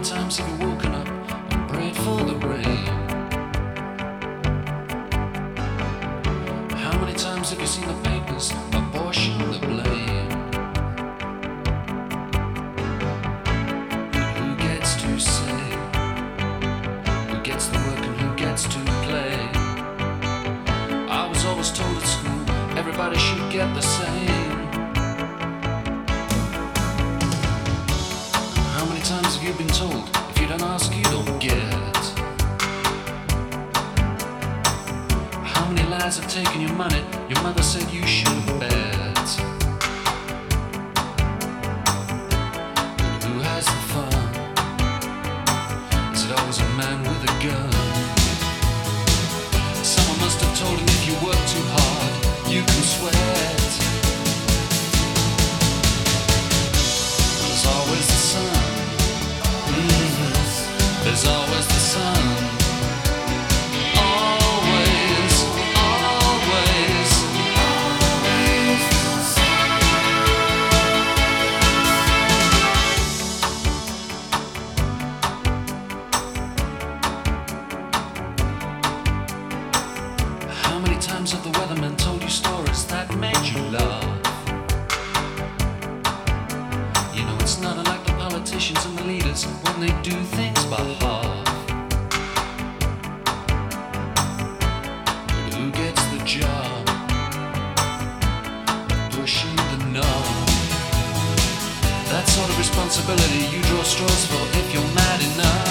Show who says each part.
Speaker 1: many times have you woken up and prayed for the rain? How many times have you seen the papers abortion the blame? Who gets to say? Who gets the work and who gets to play? I was always told at school everybody should get the same. Many have taken your money? Your mother said you should have bet. Who has the fun? Is it always a man with a gun? Someone must have told him if you work too hard, you can sweat. There's always the sun. Mhm. There's always the sun. When they do things by half. But who gets the job? Pushing the knob. That sort of responsibility you draw straws for if you're mad enough.